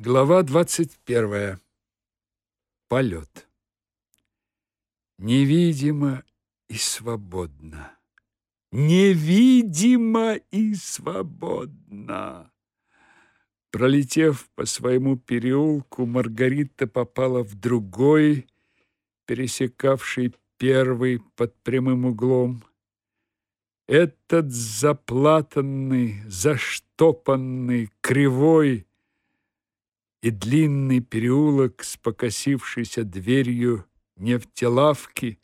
Глава 21. Полет. Невидимо и свободно. Невидимо и свободно. Пролетев по своему переулку, Маргарита попала в другой, пересекавший первый под прямым углом. Этот заплатанный, заштопанный, кривой, и длинный переулок с покосившейся дверью нефтелавки,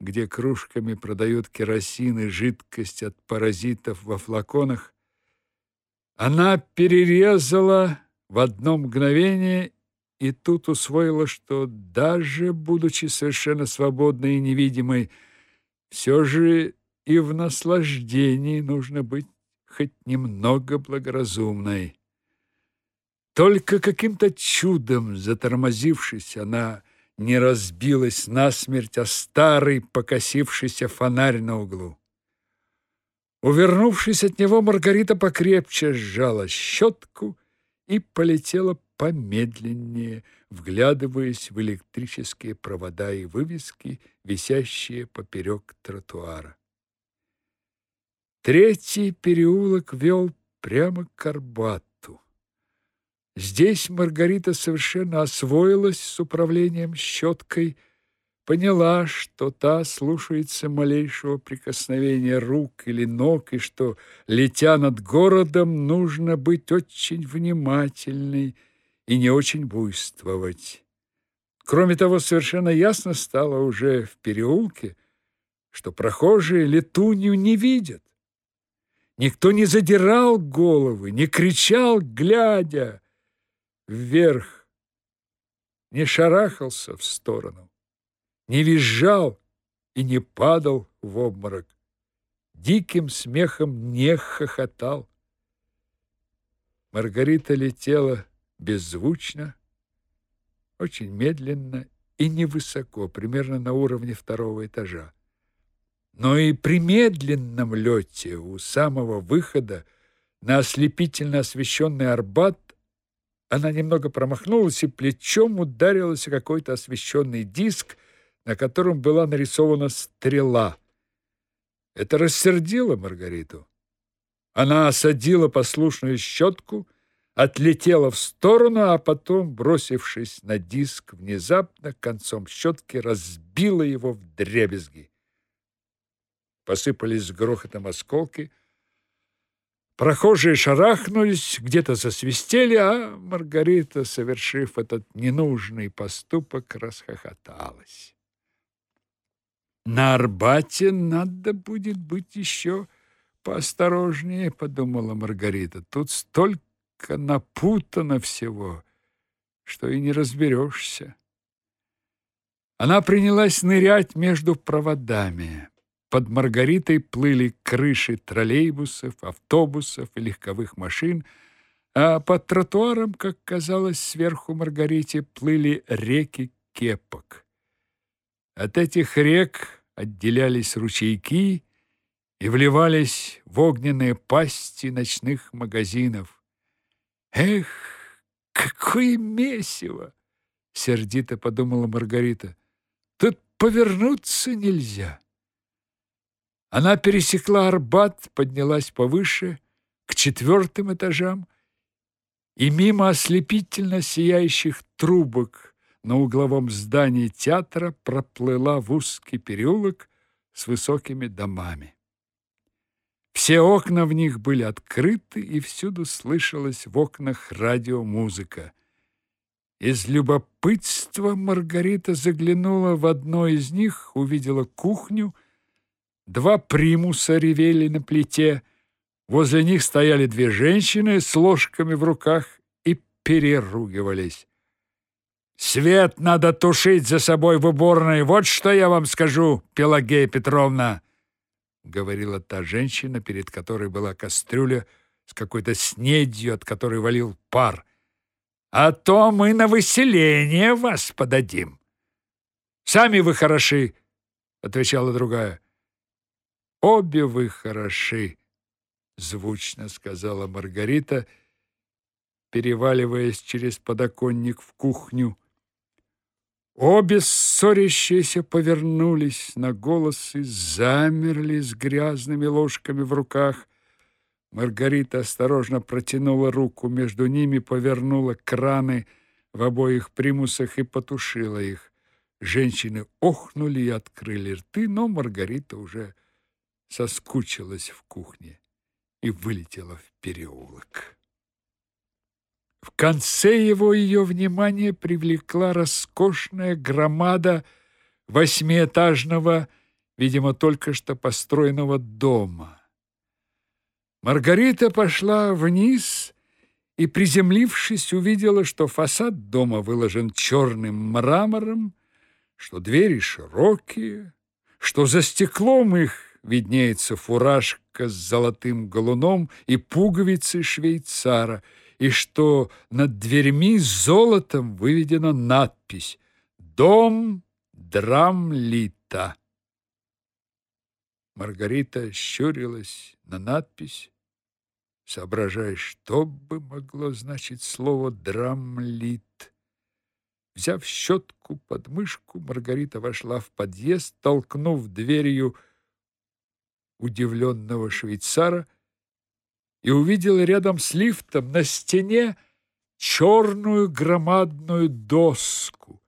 где кружками продают керосин и жидкость от паразитов во флаконах, она перерезала в одно мгновение и тут усвоила, что даже будучи совершенно свободной и невидимой, все же и в наслаждении нужно быть хоть немного благоразумной. Только каким-то чудом затормозившись, она не разбилась насмерть о старый покосившийся фонарь на углу. Увернувшись от него, Маргарита покрепче сжала щетку и полетела помедленнее, вглядываясь в электрические провода и вывески, висящие поперек тротуара. Третий переулок вел прямо к Арбату. Здесь Маргарита совершенно освоилась с управлением щеткой, поняла, что та слушается малейшего прикосновения рук или ног, и что, летя над городом, нужно быть очень внимательной и не очень буйствовать. Кроме того, совершенно ясно стало уже в переулке, что прохожие летунью не видят. Никто не задирал головы, не кричал, глядя, вверх, не шарахался в сторону, не визжал и не падал в обморок, диким смехом не хохотал. Маргарита летела беззвучно, очень медленно и невысоко, примерно на уровне второго этажа. Но и при медленном лете у самого выхода на ослепительно освещенный Арбат она немного промахнулась и плечом ударилась о какой-то освещенный диск, на котором была нарисована стрела. Это рассердило Маргариту. Она осадила послушную щетку, отлетела в сторону, а потом, бросившись на диск, внезапно концом щетки разбила его в дребезги. Посыпались с грохотом осколки, Прохожие шарахнулись, где-то засвистели, а Маргарита, совершив этот ненужный поступок, расхохоталась. На Арбате надо будет быть еще поосторожнее, подумала Маргарита. Тут столько напутано всего, что и не разберешься. Она принялась нырять между проводами. Под Маргаритой плыли крыши троллейбусов, автобусов и легковых машин, а под тротуаром, как казалось сверху Маргарите, плыли реки кепок. От этих рек отделялись ручейки и вливались в огненные пасти ночных магазинов. Эх, какое месиво! сердито подумала Маргарита. Тут повернуться нельзя. Она пересекла Арбат, поднялась повыше, к четвертым этажам, и мимо ослепительно сияющих трубок на угловом здании театра проплыла в узкий переулок с высокими домами. Все окна в них были открыты, и всюду слышалась в окнах радиомузыка. Из любопытства Маргарита заглянула в одно из них, увидела кухню — Два примуса ревели на плите. Возле них стояли две женщины с ложками в руках и переругивались. «Свет надо тушить за собой в уборной, вот что я вам скажу, Пелагея Петровна!» говорила та женщина, перед которой была кастрюля с какой-то снедью, от которой валил пар. «А то мы на выселение вас подадим!» «Сами вы хороши!» — отвечала другая. Обе вы хороши, звучно сказала Маргарита переваливаясь через подоконник в кухню. Обе ссорящиеся повернулись на голос и замерли с грязными ложками в руках. Маргарита осторожно протянула руку между ними, повернула краны в обоих примусах и потушила их. Женщины охнули и открыли рты, но Маргарита уже соскучилась в кухне и вылетела в переулок. В конце его ее внимание привлекла роскошная громада восьмиэтажного, видимо, только что построенного дома. Маргарита пошла вниз и, приземлившись, увидела, что фасад дома выложен черным мрамором, что двери широкие, что за стеклом их виднеется фуражка с золотым галуном и пуговицы швейцара – и что над дверьми золотом выведена надпись «Дом Драмлита». Маргарита щурилась на надпись, соображая, что бы могло значить слово «драмлит». Взяв щетку под мышку, Маргарита вошла в подъезд, толкнув дверью удивленного швейцара – и увидел рядом с лифтом на стене черную громадную доску,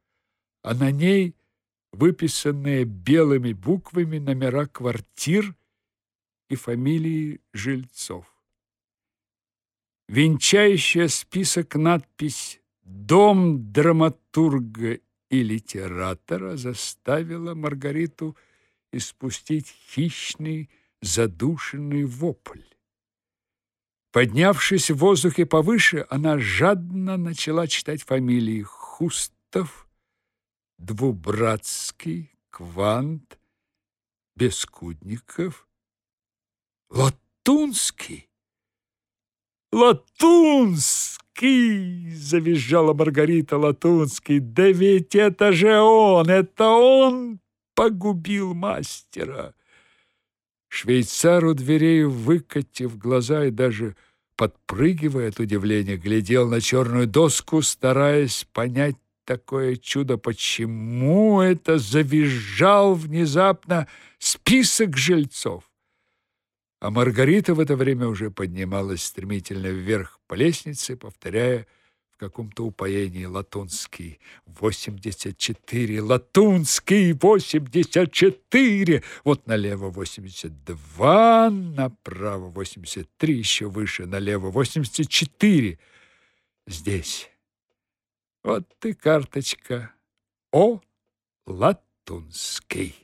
а на ней выписанные белыми буквами номера квартир и фамилии жильцов. Венчающая список надпись «Дом драматурга и литератора» заставила Маргариту испустить хищный задушенный вопль. Поднявшись в воздухе повыше, она жадно начала читать фамилии Хустов, Двубратский, Квант, Бескудников, Латунский. Латунский! завизжала Маргарита Латунский. Да ведь это же он, это он погубил мастера. Швейцар у дверей, выкатив глаза и даже подпрыгивая от удивления, глядел на черную доску, стараясь понять такое чудо, почему это завизжал внезапно список жильцов. А Маргарита в это время уже поднималась стремительно вверх по лестнице, повторяя каком-то упоении Латунский. восемьдесят четыре, Латунский, восемьдесят четыре. Вот налево восемьдесят два, направо восемьдесят три, еще выше налево восемьдесят четыре. Здесь. Вот ты карточка. О, Латунский.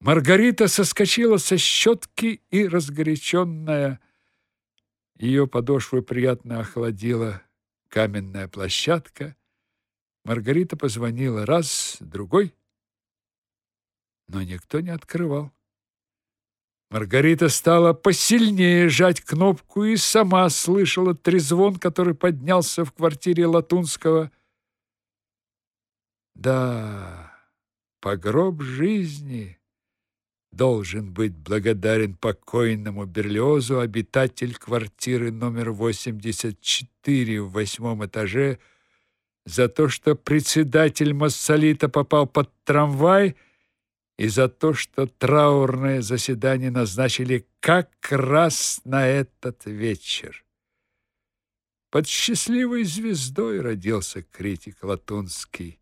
Маргарита соскочила со щетки и, разгоряченная, ее подошвы приятно охладила каменная площадка. Маргарита позвонила раз, другой, но никто не открывал. Маргарита стала посильнее жать кнопку и сама слышала трезвон, который поднялся в квартире Латунского. Да, погроб жизни должен быть благодарен покойному Берлиозу, обитатель квартиры номер 84 в восьмом этаже, за то, что председатель Массолита попал под трамвай и за то, что траурное заседание назначили как раз на этот вечер. Под счастливой звездой родился критик Латунский.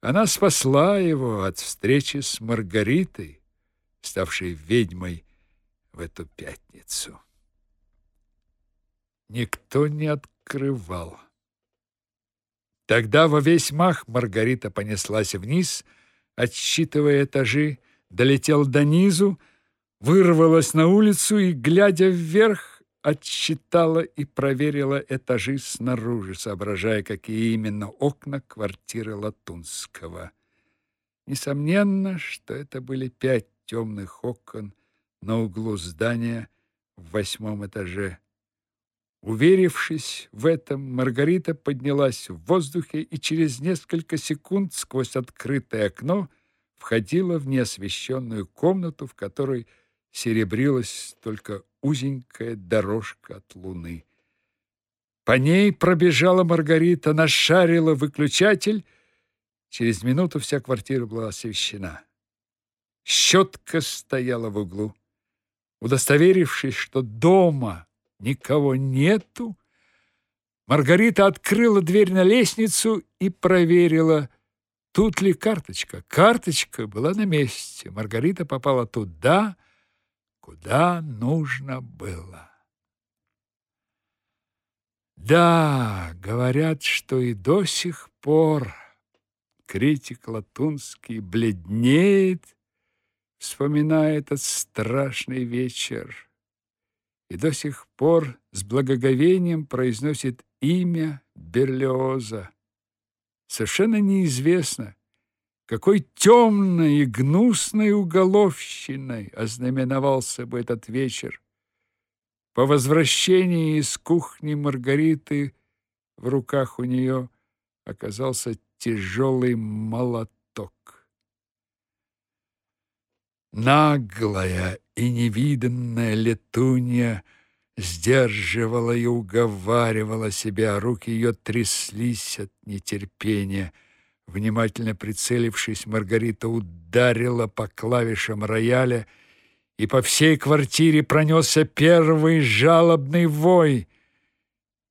Она спасла его от встречи с Маргаритой, ставшей ведьмой в эту пятницу. Никто не открывал. Тогда во весь мах Маргарита понеслась вниз, отсчитывая этажи, долетела до низу, вырвалась на улицу и, глядя вверх, отсчитала и проверила этажи снаружи, соображая, какие именно окна квартиры Латунского. Несомненно, что это были пять темных окон на углу здания в восьмом этаже. Уверившись в этом, Маргарита поднялась в воздухе и через несколько секунд сквозь открытое окно входила в неосвещенную комнату, в которой серебрилась только узенькая дорожка от луны. По ней пробежала Маргарита, нашарила выключатель. Через минуту вся квартира была освещена. Щетка стояла в углу. Удостоверившись, что дома никого нету, Маргарита открыла дверь на лестницу и проверила, тут ли карточка. Карточка была на месте. Маргарита попала туда, куда нужно было. Да, говорят, что и до сих пор критик Латунский бледнеет, вспоминая этот страшный вечер, и до сих пор с благоговением произносит имя Берлиоза. Совершенно неизвестно, какой темной и гнусной уголовщиной ознаменовался бы этот вечер. По возвращении из кухни Маргариты в руках у нее оказался тяжелый молоток. Наглая и невиданная летунья сдерживала и уговаривала себя, руки ее тряслись от нетерпения. Внимательно прицелившись, Маргарита ударила по клавишам рояля, и по всей квартире пронесся первый жалобный вой.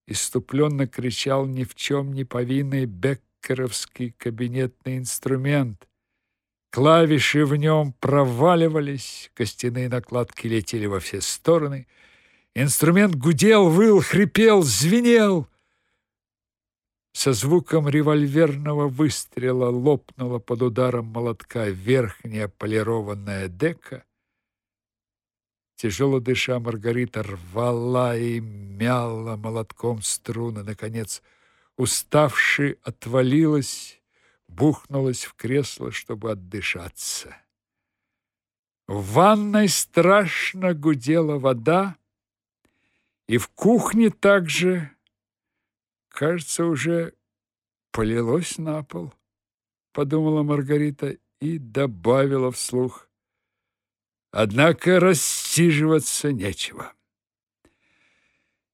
Иступленно кричал ни в чем не повинный беккеровский кабинетный инструмент. Клавиши в нем проваливались, костяные накладки летели во все стороны. Инструмент гудел, выл, хрипел, звенел. Со звуком револьверного выстрела лопнула под ударом молотка верхняя полированная дека. Тяжело дыша, Маргарита рвала и мяла молотком струны. Наконец, уставши, отвалилась, бухнулась в кресло, чтобы отдышаться. В ванной страшно гудела вода, и в кухне также, кажется, уже полилось на пол, подумала Маргарита и добавила вслух. Однако рассиживаться нечего.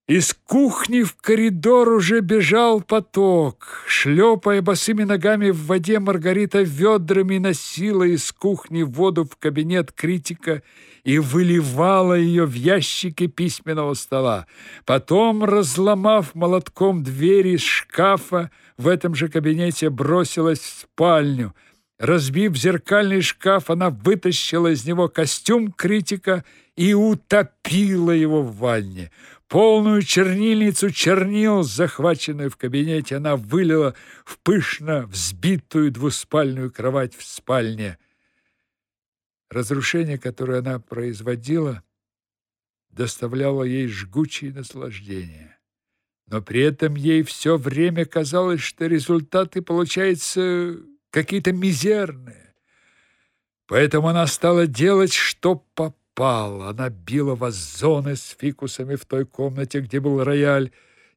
Из кухни в коридор уже бежал поток. Шлепая босыми ногами в воде, Маргарита ведрами носила из кухни воду в кабинет критика и выливала ее в ящики письменного стола. Потом, разломав молотком двери шкафа, в этом же кабинете бросилась в спальню – Разбив зеркальный шкаф, она вытащила из него костюм критика и утопила его в ванне. Полную чернильницу чернил, захваченную в кабинете, она вылила в пышно взбитую двуспальную кровать в спальне. Разрушение, которое она производила, доставляло ей жгучее наслаждение. Но при этом ей все время казалось, что результаты получаются какие-то мизерные. Поэтому она стала делать, что попало. Она била вазоны с фикусами в той комнате, где был рояль.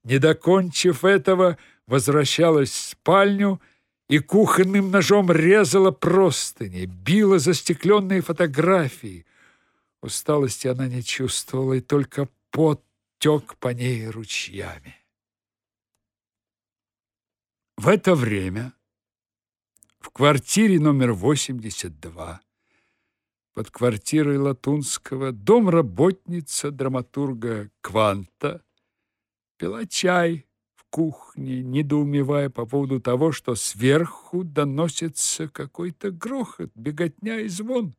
Не докончив этого, возвращалась в спальню и кухонным ножом резала простыни, била застекленные фотографии. Усталости она не чувствовала, и только пот тек по ней ручьями. В это время в квартире номер 82 под квартирой Латунского домработница драматурга Кванта пила чай в кухне, недоумевая по поводу того, что сверху доносится какой-то грохот, беготня и звон.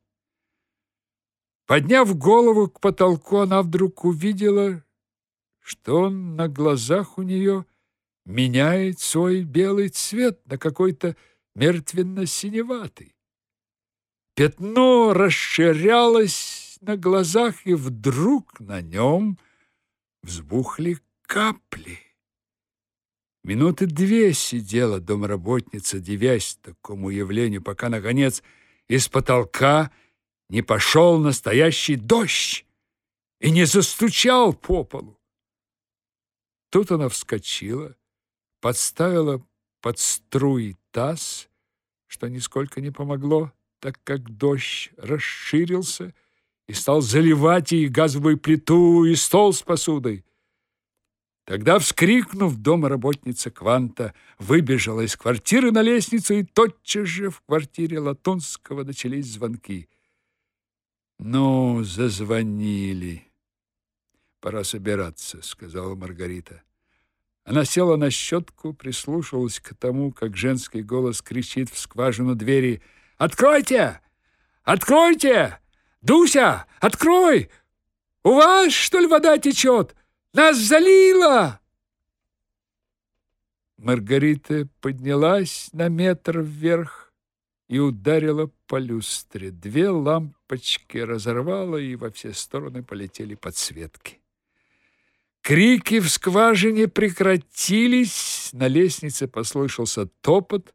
Подняв голову к потолку, она вдруг увидела, что он на глазах у нее меняет свой белый цвет на какой-то мертвенно-синеватый. Пятно расширялось на глазах, и вдруг на нем взбухли капли. Минуты две сидела домработница, девясь такому явлению, пока, наконец, из потолка не пошел настоящий дождь и не застучал по полу. Тут она вскочила, подставила под струи таз, что нисколько не помогло, так как дождь расширился и стал заливать и газовую плиту, и стол с посудой. Тогда, вскрикнув, домработница Кванта выбежала из квартиры на лестницу, и тотчас же в квартире Латунского начались звонки. «Ну, зазвонили. Пора собираться», — сказала Маргарита. Она села на щетку, прислушалась к тому, как женский голос кричит в скважину двери «Откройте! Откройте! Дуся, открой! У вас, что ли, вода течет? Нас залило!» Маргарита поднялась на метр вверх и ударила по люстре. Две лампочки разорвала, и во все стороны полетели подсветки. Крики в скважине прекратились, на лестнице послышался топот.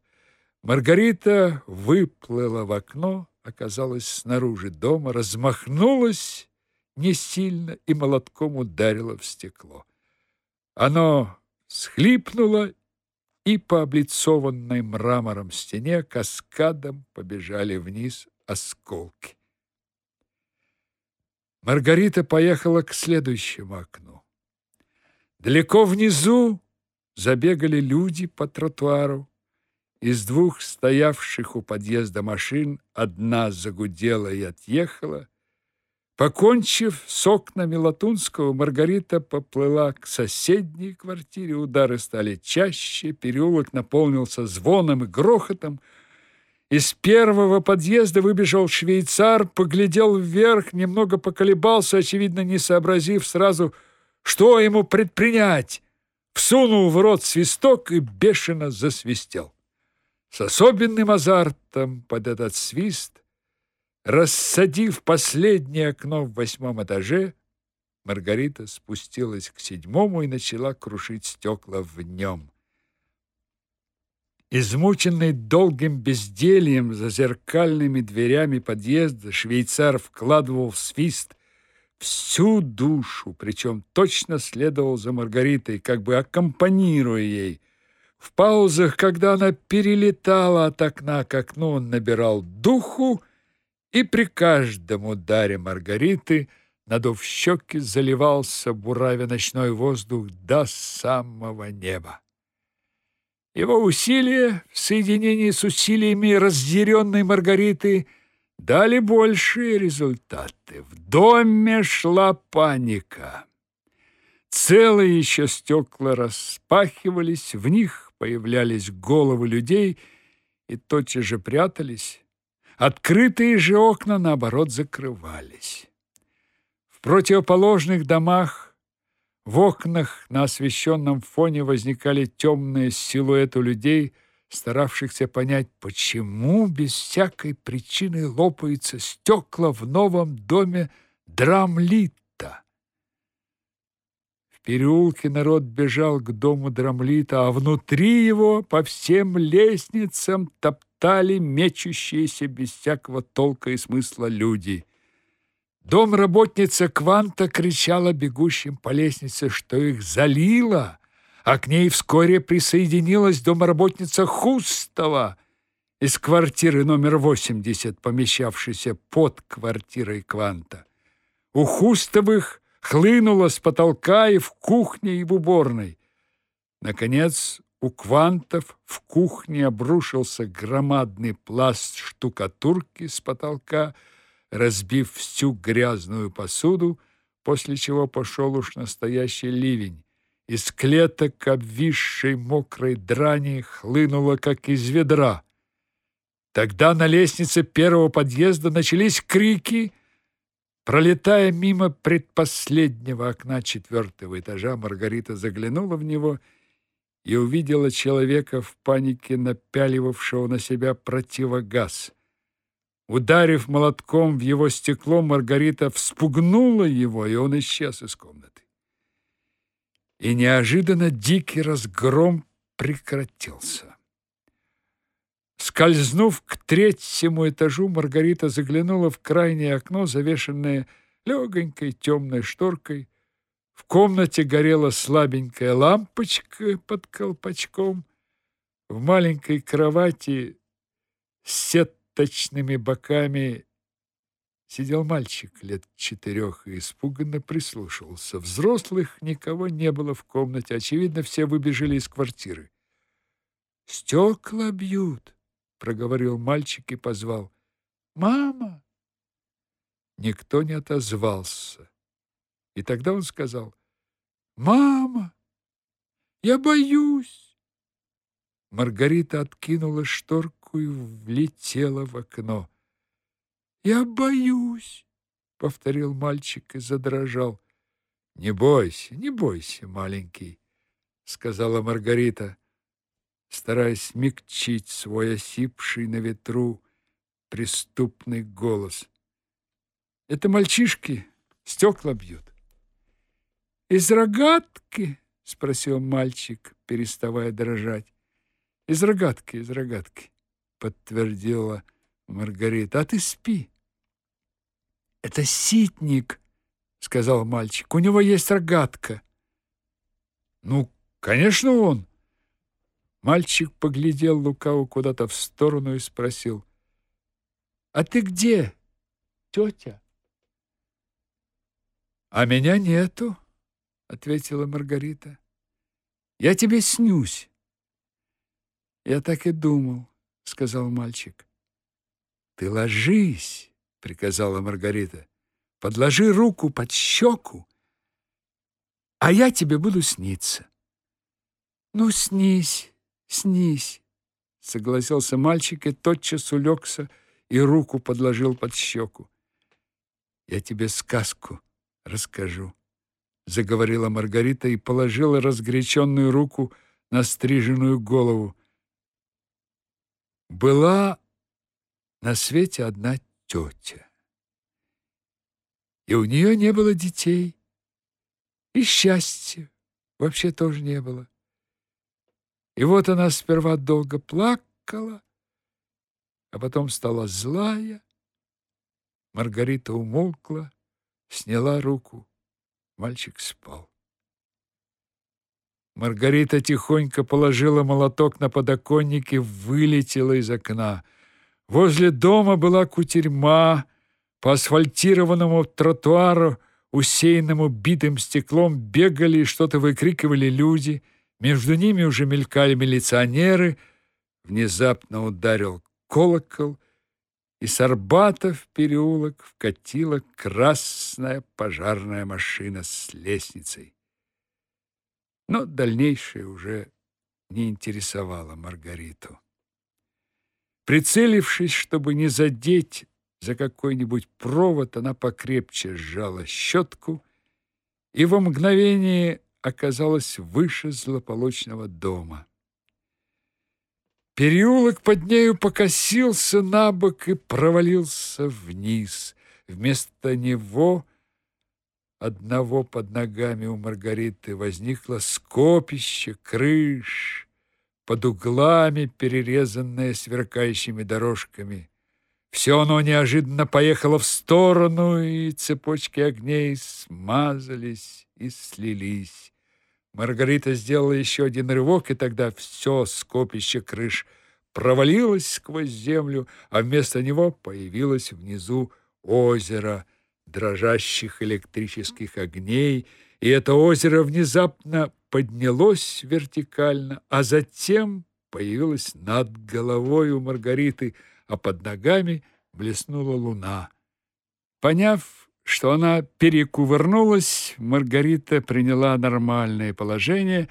Маргарита выплыла в окно, оказалась снаружи дома, размахнулась не сильно и молотком ударила в стекло. Оно схлипнуло, и по облицованной мрамором стене каскадом побежали вниз осколки. Маргарита поехала к следующему окну. Далеко внизу забегали люди по тротуару. Из двух стоявших у подъезда машин одна загудела и отъехала. Покончив с окнами Латунского, Маргарита поплыла к соседней квартире. Удары стали чаще, переулок наполнился звоном и грохотом. Из первого подъезда выбежал швейцар, поглядел вверх, немного поколебался, очевидно, не сообразив сразу, что ему предпринять? Всунул в рот свисток и бешено засвистел. С особенным азартом под этот свист, рассадив последнее окно в восьмом этаже, Маргарита спустилась к седьмому и начала крушить стекла в нем. Измученный долгим бездельем за зеркальными дверями подъезда, швейцар вкладывал в свист всю душу, причем точно следовал за Маргаритой, как бы аккомпанируя ей. В паузах, когда она перелетала от окна к окну, он набирал духу, и при каждом ударе Маргариты, надув щеки, заливался буравя ночной воздух до самого неба. Его усилия в соединении с усилиями разъяренной Маргариты – дали большие результаты. В доме шла паника. Целые еще стекла распахивались, в них появлялись головы людей и тотчас же прятались. Открытые же окна, наоборот, закрывались. В противоположных домах, в окнах на освещенном фоне возникали темные силуэты людей – старавшихся понять, почему без всякой причины лопаются стекла в новом доме Драмлита. Переулке народ бежал к дому Драмлита, а внутри его по всем лестницам топтали мечущиеся без всякого толка и смысла люди. Дом работница Кванта кричала бегущим по лестнице, что их залило — а к ней вскоре присоединилась домработница Хустова из квартиры номер 80, помещавшейся под квартирой Кванта. У Хустовых хлынуло с потолка и в кухне, и в уборной. Наконец, у Квантов в кухне обрушился громадный пласт штукатурки с потолка, разбив всю грязную посуду, после чего пошел уж настоящий ливень. Из клеток обвисшей мокрой драни хлынуло, как из ведра. Тогда на лестнице первого подъезда начались крики. Пролетая мимо предпоследнего окна четвертого этажа, Маргарита заглянула в него и увидела человека в панике, напяливавшего на себя противогаз. Ударив молотком в его стекло, Маргарита вспугнула его, и он исчез из комнаты и неожиданно дикий разгром прекратился. Скользнув к третьему этажу, Маргарита заглянула в крайнее окно, завешенное легонькой темной шторкой. В комнате горела слабенькая лампочка под колпачком. В маленькой кровати с сеточными боками сидел мальчик лет четырех и испуганно прислушивался. Взрослых никого не было в комнате, очевидно, все выбежали из квартиры. «Стекла бьют», — проговорил мальчик и позвал. «Мама!» Никто не отозвался. И тогда он сказал, «Мама, я боюсь!» Маргарита откинула шторку и влетела в окно. «Я боюсь!» — повторил мальчик и задрожал. «Не бойся, не бойся, маленький!» — сказала Маргарита, стараясь смягчить свой осипший на ветру преступный голос. «Это мальчишки стекла бьют». «Из рогатки?» — спросил мальчик, переставая дрожать. «Из рогатки, из рогатки», — подтвердила Маргарита. «А ты спи». «Это ситник», — сказал мальчик. «У него есть рогатка». «Ну, конечно, он». Мальчик поглядел лукаво куда-то в сторону и спросил. «А ты где, тетя?» «А меня нету», ответила Маргарита. Я тебе снюсь. Я так и думал, сказал мальчик. Ты ложись, приказала Маргарита. Подложи руку под щеку, а я тебе буду сниться. Ну, снись, снись, согласился мальчик и тотчас улегся и руку подложил под щеку. Я тебе сказку расскажу заговорила Маргарита и положила разгоряченную руку на стриженную голову. Была на свете одна тетя. И у нее не было детей, и счастья вообще тоже не было. И вот она сперва долго плакала, а потом стала злая. Маргарита умолкла, сняла руку Мальчик спал. Маргарита тихонько положила молоток на подоконник и вылетела из окна. Возле дома была кутерьма, по асфальтированному тротуару, усеянному битым стеклом, бегали и что-то выкрикивали люди. Между ними уже мелькали милиционеры. Внезапно ударил колокол, и с Арбата в переулок вкатила красная пожарная машина с лестницей. Но дальнейшее уже не интересовало Маргариту. Прицелившись, чтобы не задеть за какой-нибудь провод, она покрепче сжала щетку и во мгновение оказалась выше злополучного дома. Переулок под нею покосился на бок и провалился вниз. Вместо него одного под ногами у Маргариты возникло скопище крыш, под углами перерезанное сверкающими дорожками. Все оно неожиданно поехало в сторону, и цепочки огней смазались и слились. Маргарита сделала еще один рывок, и тогда все скопище крыш провалилось сквозь землю, а вместо него появилось внизу озеро дрожащих электрических огней, и это озеро внезапно поднялось вертикально, а затем появилось над головой у Маргариты, а под ногами блеснула луна. Поняв, что она перекувырнулась, Маргарита приняла нормальное положение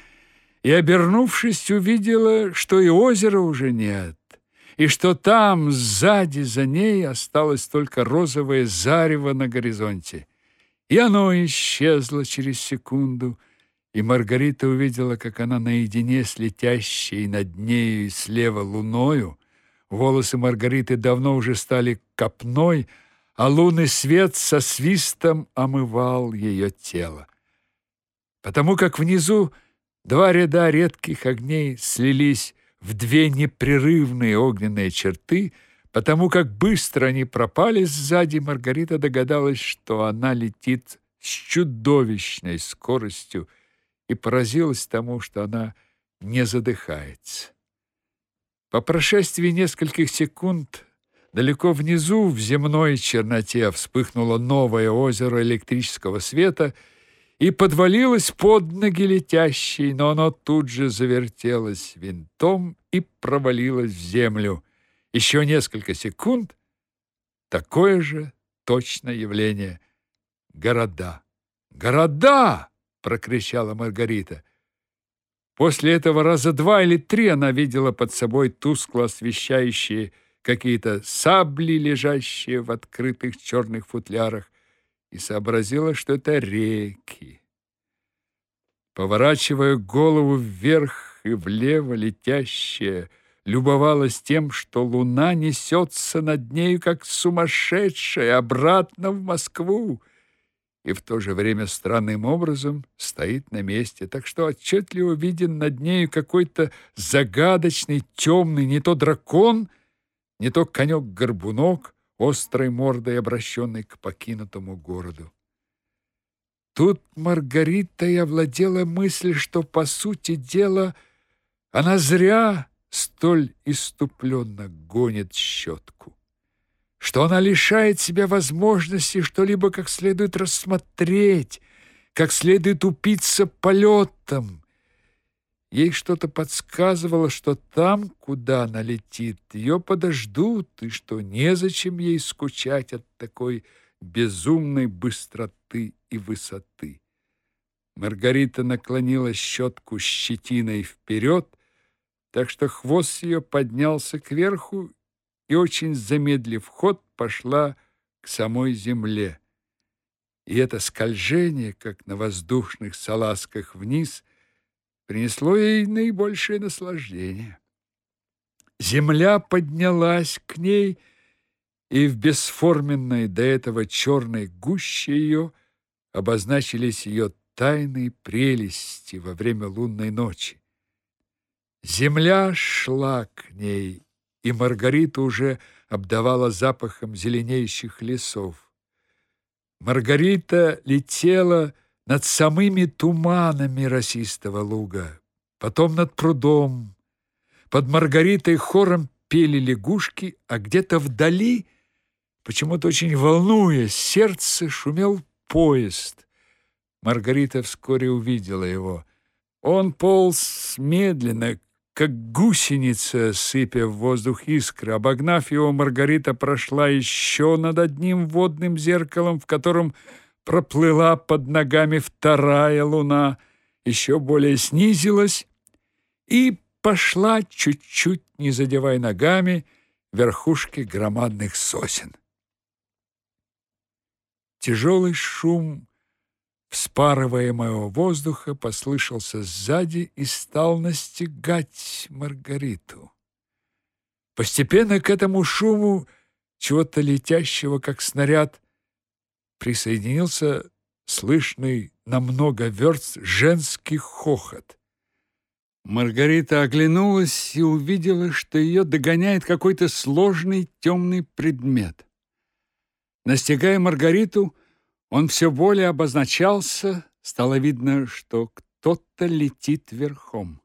и, обернувшись, увидела, что и озера уже нет, и что там, сзади, за ней осталось только розовое зарево на горизонте. И оно исчезло через секунду, и Маргарита увидела, как она наедине с летящей над нею слева луною. Волосы Маргариты давно уже стали копной, а лунный свет со свистом омывал ее тело. Потому как внизу два ряда редких огней слились в две непрерывные огненные черты, потому как быстро они пропали сзади, Маргарита догадалась, что она летит с чудовищной скоростью и поразилась тому, что она не задыхается. По прошествии нескольких секунд далеко внизу, в земной черноте, вспыхнуло новое озеро электрического света и подвалилось под ноги летящей, но оно тут же завертелось винтом и провалилось в землю. Еще несколько секунд — такое же точное явление. Города. «Города!» — прокричала Маргарита. После этого раза два или три она видела под собой тускло освещающие какие-то сабли, лежащие в открытых черных футлярах, и сообразила, что это реки. Поворачивая голову вверх и влево, летящая, любовалась тем, что луна несется над нею, как сумасшедшая, обратно в Москву и в то же время странным образом стоит на месте, так что отчетливо виден над нею какой-то загадочный темный не то дракон, не то конек-горбунок, острой мордой обращенный к покинутому городу. Тут Маргарита и овладела мысль, что, по сути дела, она зря столь иступленно гонит щетку что она лишает себя возможности что-либо как следует рассмотреть, как следует упиться полетом. Ей что-то подсказывало, что там, куда она летит, ее подождут, и что незачем ей скучать от такой безумной быстроты и высоты. Маргарита наклонила щетку щетиной вперед, так что хвост ее поднялся кверху и, очень замедлив ход, пошла к самой земле. И это скольжение, как на воздушных салазках вниз, принесло ей наибольшее наслаждение. Земля поднялась к ней, и в бесформенной до этого черной гуще ее обозначились ее тайные прелести во время лунной ночи. Земля шла к ней, и Маргарита уже обдавала запахом зеленеющих лесов. Маргарита летела над самыми туманами росистого луга, потом над прудом. Под Маргаритой хором пели лягушки, а где-то вдали, почему-то очень волнуясь, сердце шумел поезд. Маргарита вскоре увидела его. Он полз медленно, как гусеница, сыпя в воздух искры. Обогнав его, Маргарита прошла еще над одним водным зеркалом, в котором проплыла под ногами вторая луна, еще более снизилась и пошла, чуть-чуть не задевая ногами, верхушки громадных сосен. Тяжелый шум вспарываемого воздуха послышался сзади и стал настигать Маргариту. Постепенно к этому шуму чего-то летящего, как снаряд, присоединился слышный на много верст женский хохот. Маргарита оглянулась и увидела, что ее догоняет какой-то сложный темный предмет. Настигая Маргариту, он все более обозначался, стало видно, что кто-то летит верхом.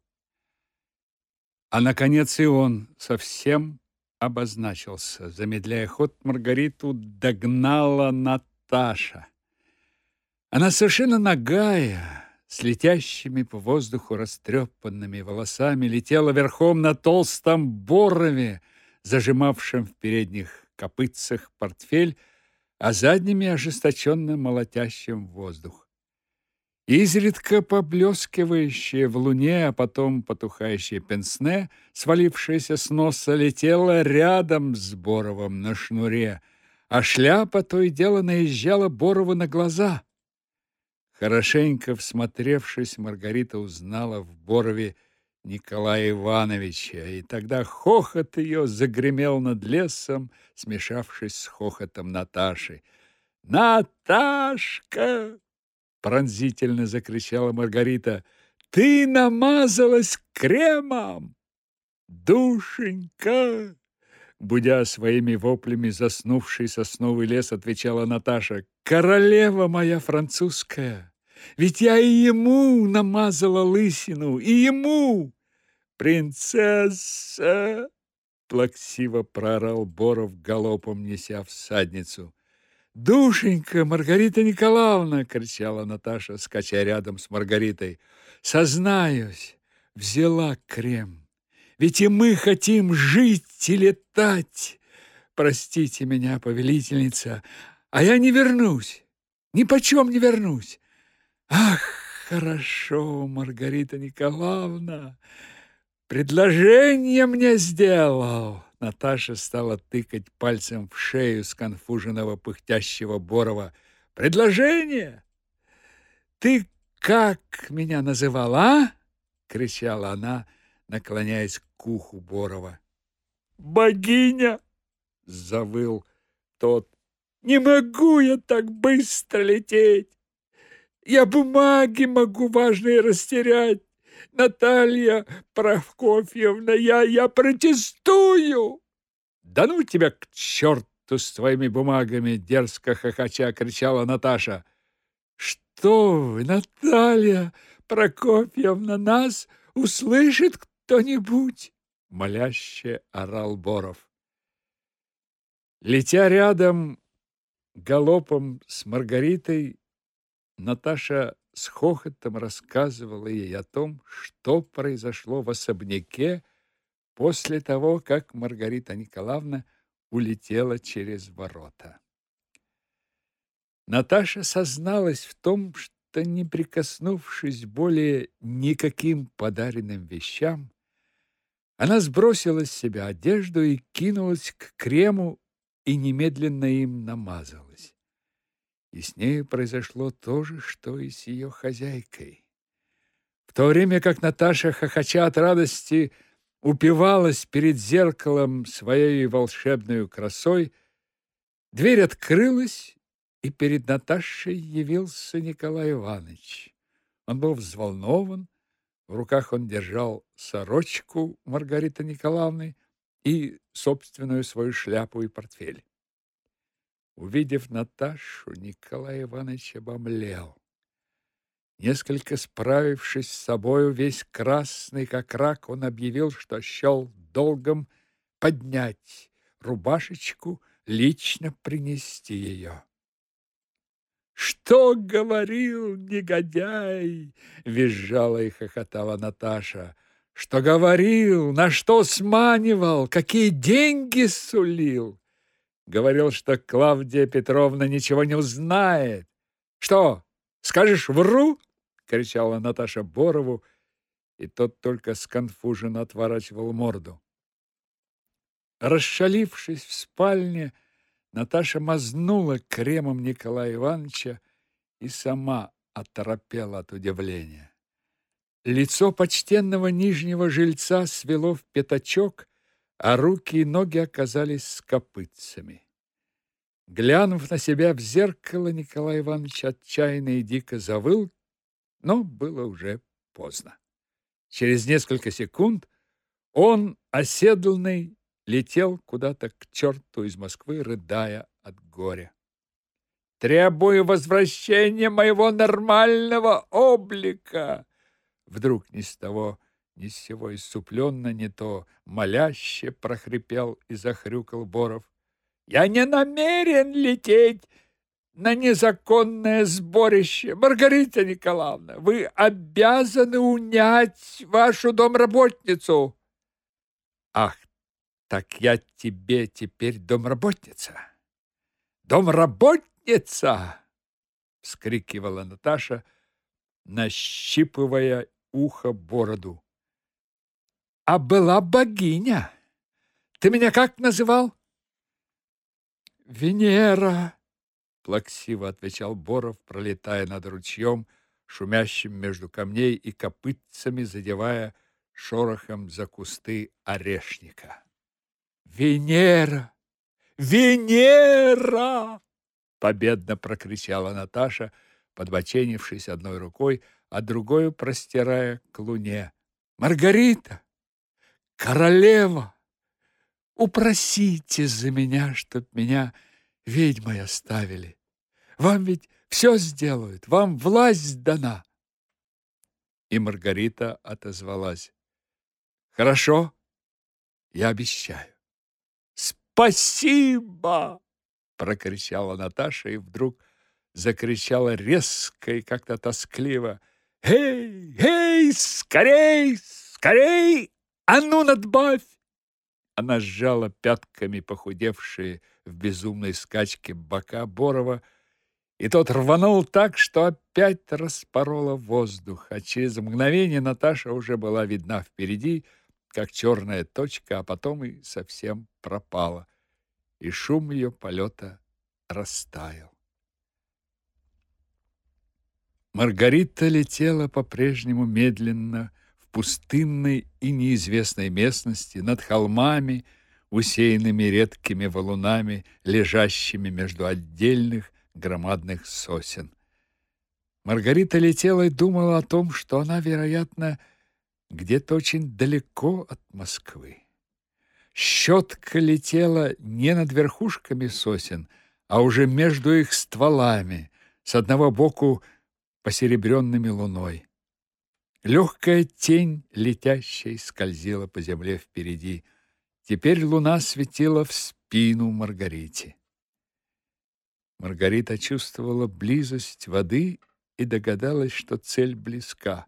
А, наконец, и он совсем обозначился. Замедляя ход, Маргариту догнала Наташа. Она совершенно нагая, с летящими по воздуху растрепанными волосами, летела верхом на толстом борове, зажимавшем в передних копытцах портфель, а задними ожесточенно молотящим воздух. Изредка поблескивающее в луне, а потом потухающее пенсне, свалившееся с носа, летело рядом с Боровым на шнуре, а шляпа то и дело наезжала Борову на глаза. Хорошенько всмотревшись, Маргарита узнала в Борове Николая Ивановича, и тогда хохот ее загремел над лесом, смешавшись с хохотом Наташи. «Наташка!» — пронзительно закричала Маргарита. «Ты намазалась кремом!» «Душенька!» Будя своими воплями заснувший сосновый лес, отвечала Наташа. «Королева моя французская! Ведь я и ему намазала лысину, и ему!» «Принцесса!» плаксиво проорал Боров галопом, неся всадницу. «Душенька, Маргарита Николаевна!» — кричала Наташа, скача рядом с Маргаритой. «Сознаюсь, взяла крем. Ведь и мы хотим жить и летать. Простите меня, повелительница, а я не вернусь, ни почем не вернусь. Ах, хорошо, Маргарита Николаевна, предложение мне сделал. Наташа стала тыкать пальцем в шею сконфуженного пыхтящего Борова. Предложение? Ты как меня называла, кричала она, наклоняясь к уху Борова. Богиня, завыл тот. Не могу я так быстро лететь. Я бумаги могу важные растерять. Наталья Прокофьевна, я, я протестую!» «Да ну тебя к черту с твоими бумагами!» Дерзко хохоча кричала Наташа. «Что вы, Наталья Прокофьевна, нас услышит кто-нибудь?» Моляще орал Боров. Летя рядом галопом с Маргаритой, Наташа с хохотом рассказывала ей о том, что произошло в особняке после того, как Маргарита Николаевна улетела через ворота. Наташа созналась в том, что не прикоснувшись более никаким подаренным вещам, она сбросила с себя одежду и кинулась к крему и немедленно им намазалась. И с ней произошло то же, что и с ее хозяйкой. В то время как Наташа, хохоча от радости, упивалась перед зеркалом своей волшебной красой, дверь открылась, и перед Наташей явился Николай Иванович. Он был взволнован, в руках он держал сорочку Маргариты Николаевны и собственную свою шляпу и портфель. Увидев Наташу, Николай Иванович обомлел. Несколько справившись с собою, весь красный, как рак, он объявил, что счел долгом поднять рубашечку, лично принести ее. «Что говорил негодяй?» — визжала и хохотала Наташа. «Что говорил? На что сманивал? Какие деньги сулил?» Говорил, что Клавдия Петровна ничего не узнает. Что, скажешь, вру? кричала Наташа Борову, и тот только сконфуженно отворачивал морду. Расшалившись в спальне, Наташа мазнула кремом Николая Ивановича и сама оторопела от удивления. Лицо почтенного нижнего жильца свело в пятачок, а руки и ноги оказались с копытцами. Глянув на себя в зеркало, Николай Иванович отчаянно и дико завыл, но было уже поздно. Через несколько секунд он, оседланный, летел куда-то к черту из Москвы, рыдая от горя. «Требую возвращения моего нормального облика!» Вдруг ни с того ни с сего исступленно, не то моляще прохрипел и захрюкал Боров. Я не намерен лететь на незаконное сборище. Маргарита Николаевна, вы обязаны унять вашу домработницу. Ах, так я тебе теперь домработница. Домработница! вскрикивала Наташа, нащипывая ухо бороду а была богиня. Ты меня как называл? Венера, плаксиво отвечал Боров, пролетая над ручьем, шумящим между камней и копытцами, задевая шорохом за кусты орешника. Венера! Венера! победно прокричала Наташа, подбоченившись одной рукой, а другой простирая к луне. Маргарита! королева, упросите за меня, чтоб меня ведьмой оставили. Вам ведь все сделают, вам власть дана. И Маргарита отозвалась. Хорошо, я обещаю. Спасибо!» прокричала Наташа и вдруг закричала резко и как-то тоскливо. «Эй, эй, скорей, скорей! А ну, надбавь!» Она сжала пятками похудевшие в безумной скачке бока Борова, и тот рванул так, что опять распорола воздух, а через мгновение Наташа уже была видна впереди, как черная точка, а потом и совсем пропала, и шум ее полета растаял. Маргарита летела по-прежнему медленно в пустынной и неизвестной местности над холмами, усеянными редкими валунами, лежащими между отдельных громадных сосен. Маргарита летела и думала о том, что она, вероятно, где-то очень далеко от Москвы. Щетка летела не над верхушками сосен, а уже между их стволами, с одного боку посеребренными луной. Легкая тень летящей скользила по земле впереди. Теперь луна светила в спину Маргарите. Маргарита чувствовала близость воды и догадалась, что цель близка.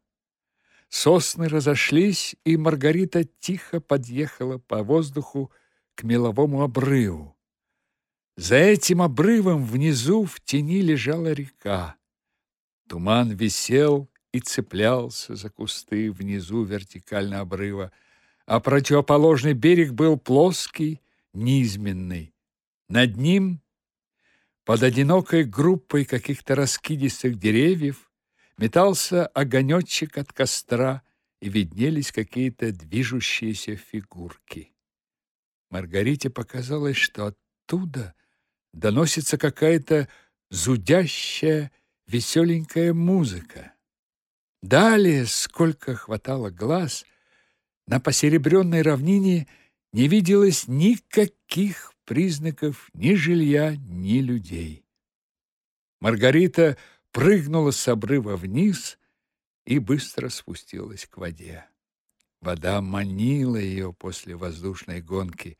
Сосны разошлись, и Маргарита тихо подъехала по воздуху к меловому обрыву. За этим обрывом внизу в тени лежала река. Туман висел и цеплялся за кусты внизу вертикально обрыва, а противоположный берег был плоский, низменный. Над ним, под одинокой группой каких-то раскидистых деревьев, метался огонечек от костра, и виднелись какие-то движущиеся фигурки. Маргарите показалось, что оттуда доносится какая-то зудящая веселенькая музыка. Далее, сколько хватало глаз, на посеребренной равнине не виделось никаких признаков ни жилья, ни людей. Маргарита прыгнула с обрыва вниз и быстро спустилась к воде. Вода манила ее после воздушной гонки.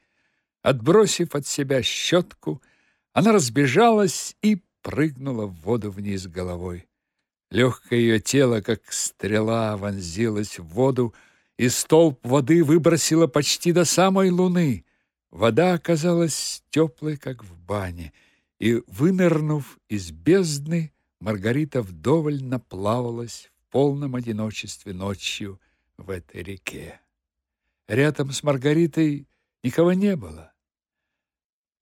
Отбросив от себя щетку, она разбежалась и прыгнула в воду вниз головой. Легкое ее тело, как стрела, вонзилось в воду, и столб воды выбросило почти до самой луны. Вода оказалась теплой, как в бане, и, вынырнув из бездны, Маргарита вдоволь наплавалась в полном одиночестве ночью в этой реке. Рядом с Маргаритой никого не было.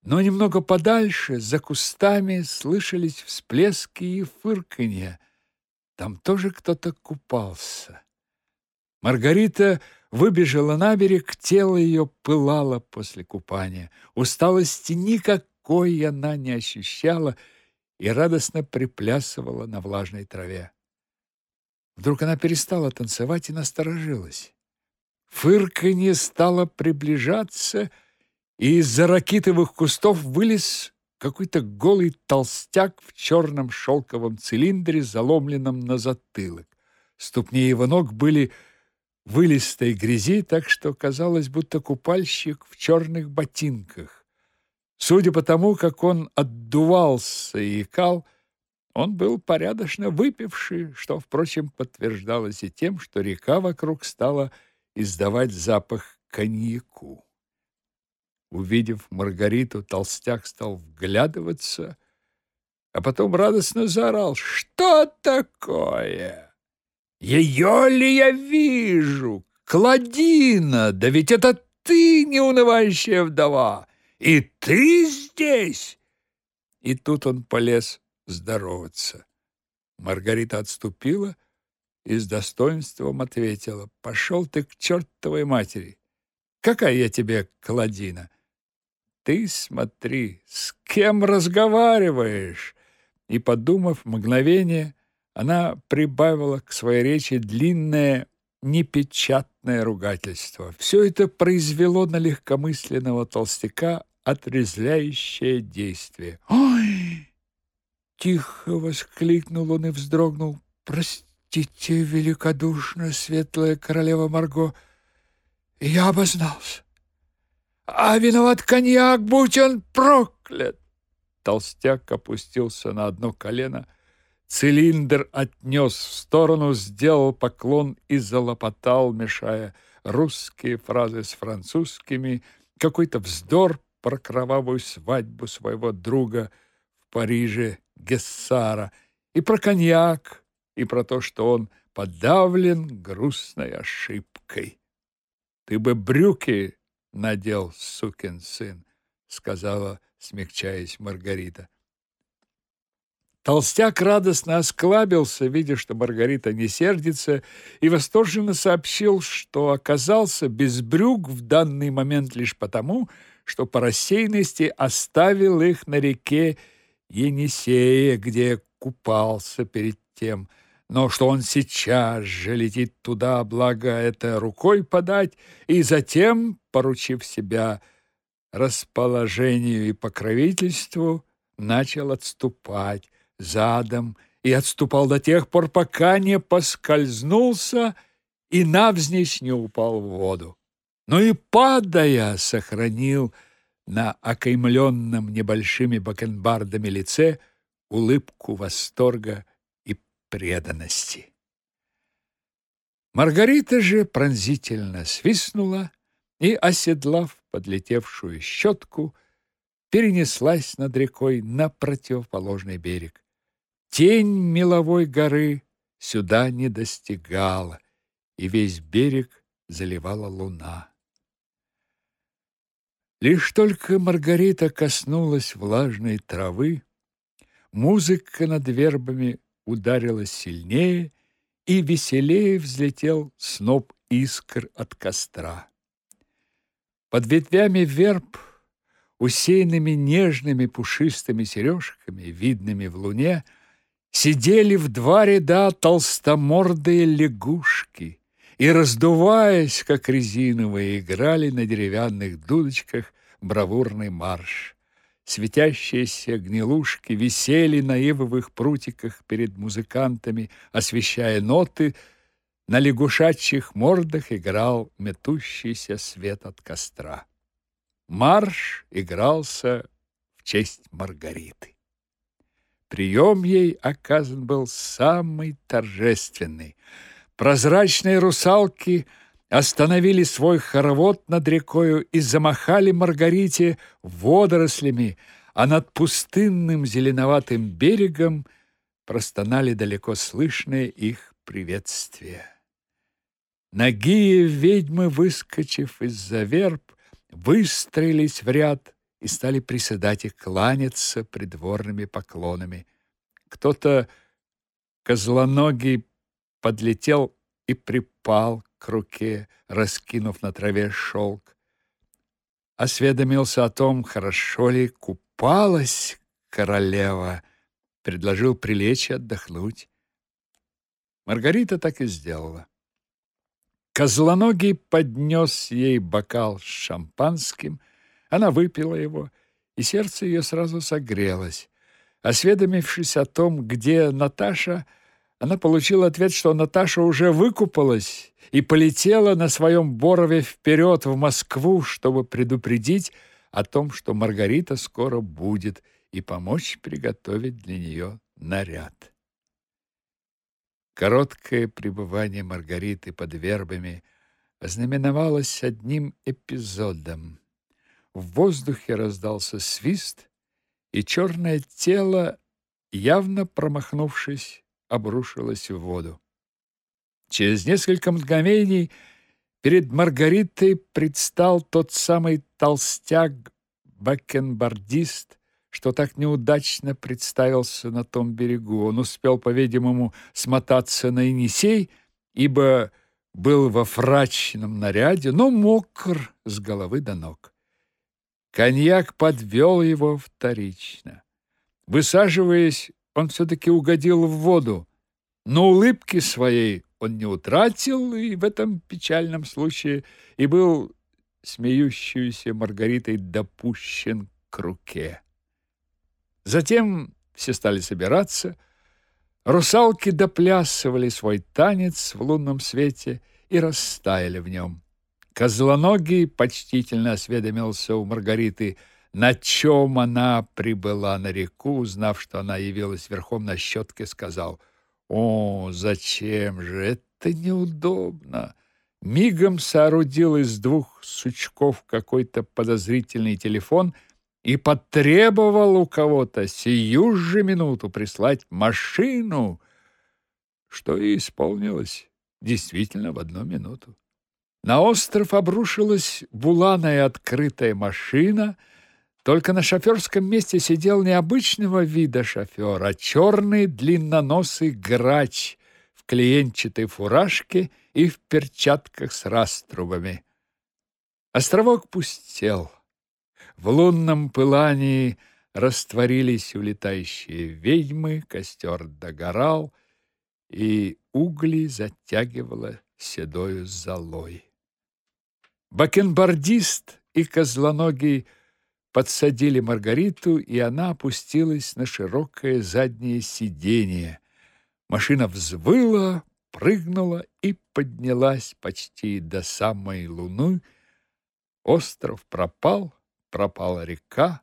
Но немного подальше, за кустами, слышались всплески и фырканье. Там тоже кто-то купался. Маргарита выбежала на берег, тело ее пылало после купания. Усталости никакой она не ощущала и радостно приплясывала на влажной траве. Вдруг она перестала танцевать и насторожилась. Фырканье стало приближаться, и из-за ракитовых кустов вылез какой-то голый толстяк в черном шелковом цилиндре, заломленном на затылок. Ступни его ног были в илистой грязи, так что казалось, будто купальщик в черных ботинках. Судя по тому, как он отдувался и икал, он был порядочно выпивший, что, впрочем, подтверждалось и тем, что река вокруг стала издавать запах коньяку. Увидев Маргариту, толстяк стал вглядываться, а потом радостно заорал. «Что такое? Ее ли я вижу? Кладина! Да ведь это ты, неунывающая вдова! И ты здесь!» И тут он полез здороваться. Маргарита отступила и с достоинством ответила. «Пошел ты к чертовой матери! Какая я тебе кладина!» Ты смотри, с кем разговариваешь? И, подумав мгновение, она прибавила к своей речи длинное непечатное ругательство. Все это произвело на легкомысленного толстяка отрезвляющее действие. «Ой!» — тихо воскликнул он и вздрогнул. «Простите, великодушно, светлая королева Марго, я обознался. А виноват коньяк, будь он проклят!» Толстяк опустился на одно колено, цилиндр отнес в сторону, сделал поклон и залопотал, мешая русские фразы с французскими, какой-то вздор про кровавую свадьбу своего друга в Париже Гессара и про коньяк, и про то, что он подавлен грустной ошибкой. «Ты бы брюки надел, сукин сын», — сказала, смягчаясь Маргарита. Толстяк радостно осклабился, видя, что Маргарита не сердится, и восторженно сообщил, что оказался без брюк в данный момент лишь потому, что по рассеянности оставил их на реке Енисея, где купался перед тем, но что он сейчас же летит туда, благо это рукой подать, и затем, поручив себя расположению и покровительству, начал отступать, задом и отступал до тех пор, пока не поскользнулся и навзничь не упал в воду. Но и падая, сохранил на окаймленном небольшими бакенбардами лице улыбку восторга и преданности. Маргарита же пронзительно свистнула и, оседлав подлетевшую щетку, перенеслась над рекой на противоположный берег. Тень меловой горы сюда не достигала, и весь берег заливала луна. Лишь только Маргарита коснулась влажной травы, музыка над вербами ударила сильнее, и веселее взлетел сноп искр от костра. Под ветвями верб, усеянными нежными пушистыми сережками, видными в луне, сидели в два ряда толстомордые лягушки и, раздуваясь, как резиновые, играли на деревянных дудочках бравурный марш. Светящиеся гнилушки висели на ивовых прутиках перед музыкантами, освещая ноты, на лягушачьих мордах играл метущийся свет от костра. Марш игрался в честь Маргариты. Прием ей оказан был самый торжественный. Прозрачные русалки остановили свой хоровод над рекою и замахали Маргарите водорослями, а над пустынным зеленоватым берегом простонали далеко слышные их приветствия. Нагие ведьмы, выскочив из-за верб, выстроились в ряд и стали приседать и кланяться придворными поклонами. Кто-то козлоногий подлетел и припал к руке, раскинув на траве шелк. Осведомился о том, хорошо ли купалась королева, предложил прилечь и отдохнуть. Маргарита так и сделала. Козлоногий поднес ей бокал с шампанским, она выпила его, и сердце ее сразу согрелось. Осведомившись о том, где Наташа, она получила ответ, что Наташа уже выкупалась и полетела на своем Борове вперед в Москву, чтобы предупредить о том, что Маргарита скоро будет, и помочь приготовить для нее наряд. Короткое пребывание Маргариты под вербами ознаменовалось одним эпизодом. В воздухе раздался свист, и черное тело, явно промахнувшись, обрушилось в воду. Через несколько мгновений перед Маргаритой предстал тот самый толстяк-бакенбардист, что так неудачно представился на том берегу. Он успел, по-видимому, смотаться на Енисей, ибо был во фрачном наряде, но мокр с головы до ног. Коньяк подвел его вторично. Высаживаясь, он все-таки угодил в воду, но улыбки своей он не утратил, и в этом печальном случае и был смеющейся Маргаритой допущен к руке. Затем все стали собираться. Русалки доплясывали свой танец в лунном свете и растаяли в нем. Козлоногий почтительно осведомился у Маргариты, на чем она прибыла на реку, узнав, что она явилась верхом на щетке, сказал, «О, зачем же, это неудобно!» Мигом соорудил из двух сучков какой-то подозрительный телефон и потребовал у кого-то сию же минуту прислать машину, что и исполнилось действительно в одну минуту. На остров обрушилась буланая открытая машина, только на шофёрском месте сидел необычного вида шофёр, а черный длинноносый грач в клеенчатой фуражке и в перчатках с раструбами. Островок пустел. В лунном пылании растворились улетающие ведьмы, костер догорал, и угли затягивало седою золой. Бакенбардист и козлоногий подсадили Маргариту, и она опустилась на широкое заднее сиденье. Машина взвыла, прыгнула и поднялась почти до самой луны. Остров пропал, пропала река.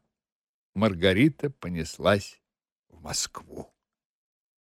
Маргарита понеслась в Москву.